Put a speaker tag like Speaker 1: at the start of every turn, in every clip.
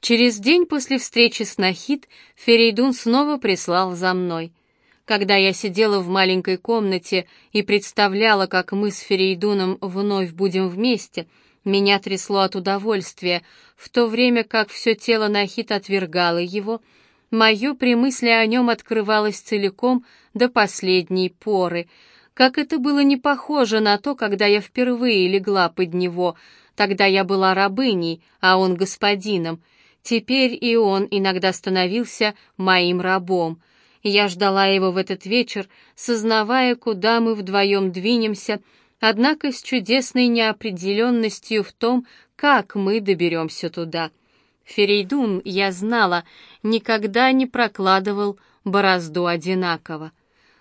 Speaker 1: Через день после встречи с Нахид Ферейдун снова прислал за мной. Когда я сидела в маленькой комнате и представляла, как мы с Ферейдуном вновь будем вместе, меня трясло от удовольствия, в то время как все тело Нахид отвергало его, мое при мысли о нем открывалось целиком до последней поры. Как это было не похоже на то, когда я впервые легла под него, тогда я была рабыней, а он господином. Теперь и он иногда становился моим рабом — я ждала его в этот вечер, сознавая, куда мы вдвоем двинемся, однако с чудесной неопределенностью в том, как мы доберемся туда. Ферейдун, я знала, никогда не прокладывал борозду одинаково.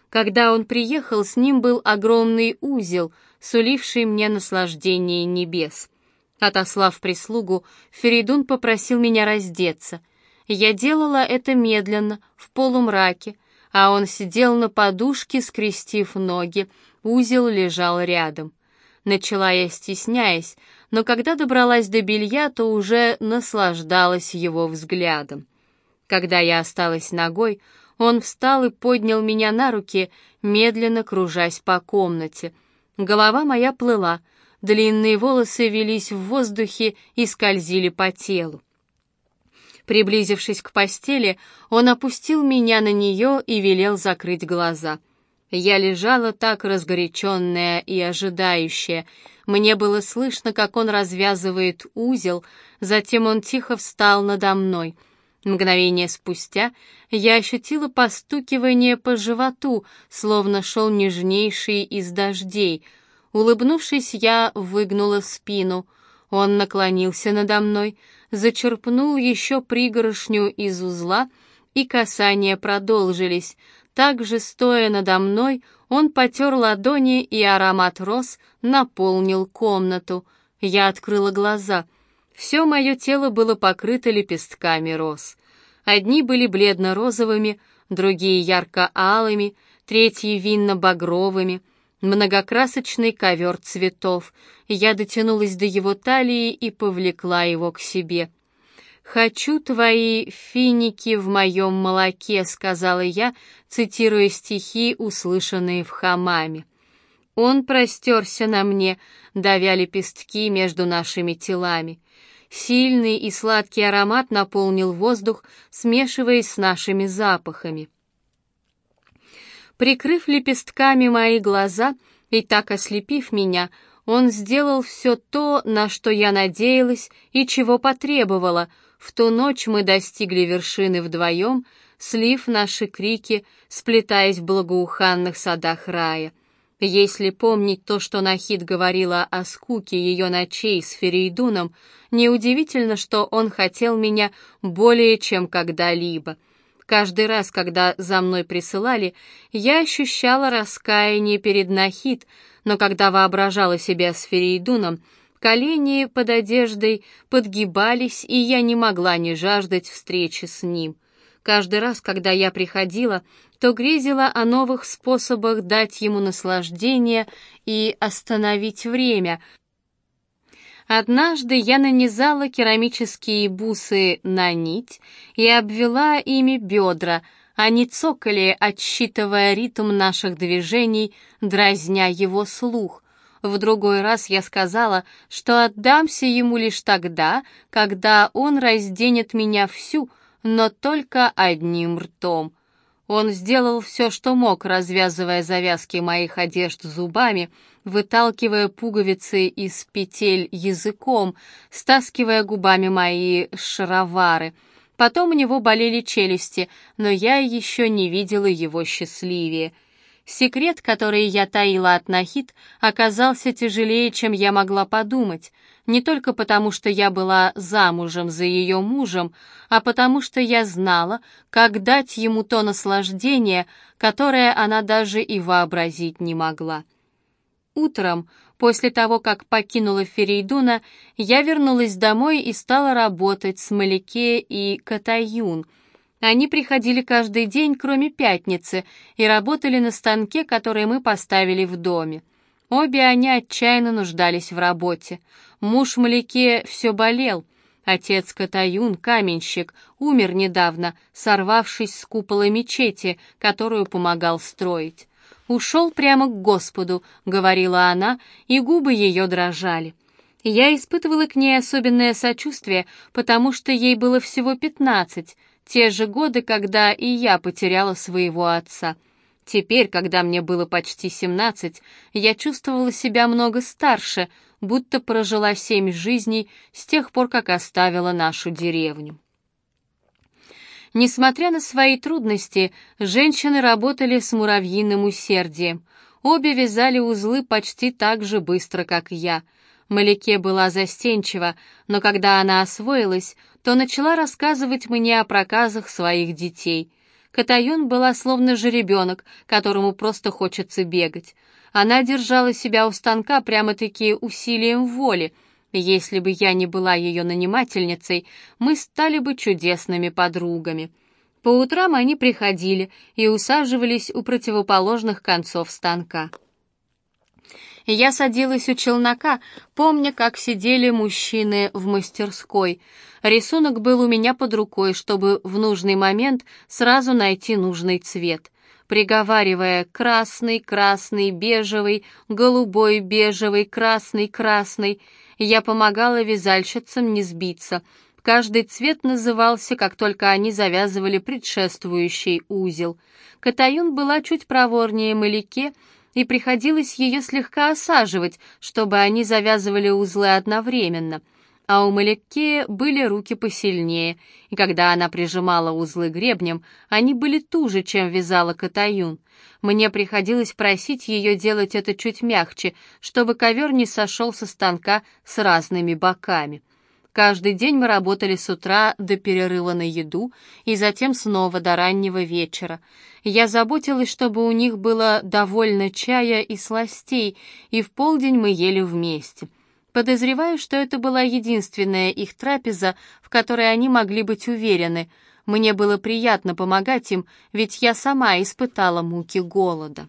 Speaker 1: Когда он приехал, с ним был огромный узел, суливший мне наслаждение небес. Отослав прислугу, Ферейдун попросил меня раздеться. Я делала это медленно, в полумраке, а он сидел на подушке, скрестив ноги, узел лежал рядом. Начала я стесняясь, но когда добралась до белья, то уже наслаждалась его взглядом. Когда я осталась ногой, он встал и поднял меня на руки, медленно кружась по комнате. Голова моя плыла, длинные волосы велись в воздухе и скользили по телу. Приблизившись к постели, он опустил меня на нее и велел закрыть глаза. Я лежала так разгоряченная и ожидающая. Мне было слышно, как он развязывает узел, затем он тихо встал надо мной. Мгновение спустя я ощутила постукивание по животу, словно шел нежнейший из дождей. Улыбнувшись, я выгнула спину. Он наклонился надо мной, зачерпнул еще пригоршню из узла, и касания продолжились. Также, стоя надо мной, он потер ладони, и аромат роз наполнил комнату. Я открыла глаза. Все мое тело было покрыто лепестками роз. Одни были бледно-розовыми, другие ярко-алыми, третьи винно-багровыми — многокрасочный ковер цветов. Я дотянулась до его талии и повлекла его к себе. «Хочу твои финики в моем молоке», — сказала я, цитируя стихи, услышанные в хамаме. Он простерся на мне, давя лепестки между нашими телами. Сильный и сладкий аромат наполнил воздух, смешиваясь с нашими запахами. Прикрыв лепестками мои глаза и так ослепив меня, он сделал все то, на что я надеялась и чего потребовала. В ту ночь мы достигли вершины вдвоем, слив наши крики, сплетаясь в благоуханных садах рая. Если помнить то, что Нахид говорила о скуке ее ночей с Ферейдуном, неудивительно, что он хотел меня более чем когда-либо — Каждый раз, когда за мной присылали, я ощущала раскаяние перед Нахид, но когда воображала себя с Ферейдуном, колени под одеждой подгибались, и я не могла не жаждать встречи с ним. Каждый раз, когда я приходила, то грезила о новых способах дать ему наслаждение и остановить время, Однажды я нанизала керамические бусы на нить и обвела ими бедра, они цокали, отсчитывая ритм наших движений, дразня его слух. В другой раз я сказала, что отдамся ему лишь тогда, когда он разденет меня всю, но только одним ртом. Он сделал все, что мог, развязывая завязки моих одежд зубами, выталкивая пуговицы из петель языком, стаскивая губами мои шаровары. Потом у него болели челюсти, но я еще не видела его счастливее. Секрет, который я таила от Нахид, оказался тяжелее, чем я могла подумать, не только потому, что я была замужем за ее мужем, а потому что я знала, как дать ему то наслаждение, которое она даже и вообразить не могла. Утром, после того, как покинула Ферейдуна, я вернулась домой и стала работать с Малике и Катаюн — они приходили каждый день, кроме пятницы, и работали на станке, который мы поставили в доме. Обе они отчаянно нуждались в работе. Муж Маляке все болел. Отец Катаюн, каменщик, умер недавно, сорвавшись с купола мечети, которую помогал строить. «Ушел прямо к Господу», — говорила она, и губы ее дрожали. Я испытывала к ней особенное сочувствие, потому что ей было всего пятнадцать, те же годы, когда и я потеряла своего отца. Теперь, когда мне было почти семнадцать, я чувствовала себя много старше, будто прожила семь жизней с тех пор, как оставила нашу деревню. Несмотря на свои трудности, женщины работали с муравьиным усердием. Обе вязали узлы почти так же быстро, как я. Маляке была застенчива, но когда она освоилась, то начала рассказывать мне о проказах своих детей. Катаюн была словно жеребенок, которому просто хочется бегать. Она держала себя у станка прямо-таки усилием воли. Если бы я не была ее нанимательницей, мы стали бы чудесными подругами. По утрам они приходили и усаживались у противоположных концов станка. Я садилась у челнока, помня, как сидели мужчины в мастерской. Рисунок был у меня под рукой, чтобы в нужный момент сразу найти нужный цвет приговаривая «красный, красный, бежевый, голубой, бежевый, красный, красный». Я помогала вязальщицам не сбиться. Каждый цвет назывался, как только они завязывали предшествующий узел. Катаюн была чуть проворнее Маляке, и приходилось ее слегка осаживать, чтобы они завязывали узлы одновременно — а у Малеке были руки посильнее, и когда она прижимала узлы гребнем, они были туже, чем вязала Катаюн. Мне приходилось просить ее делать это чуть мягче, чтобы ковер не сошел со станка с разными боками. Каждый день мы работали с утра до перерыва на еду и затем снова до раннего вечера. Я заботилась, чтобы у них было довольно чая и сластей, и в полдень мы ели вместе — Подозреваю, что это была единственная их трапеза, в которой они могли быть уверены. Мне было приятно помогать им, ведь я сама испытала муки голода.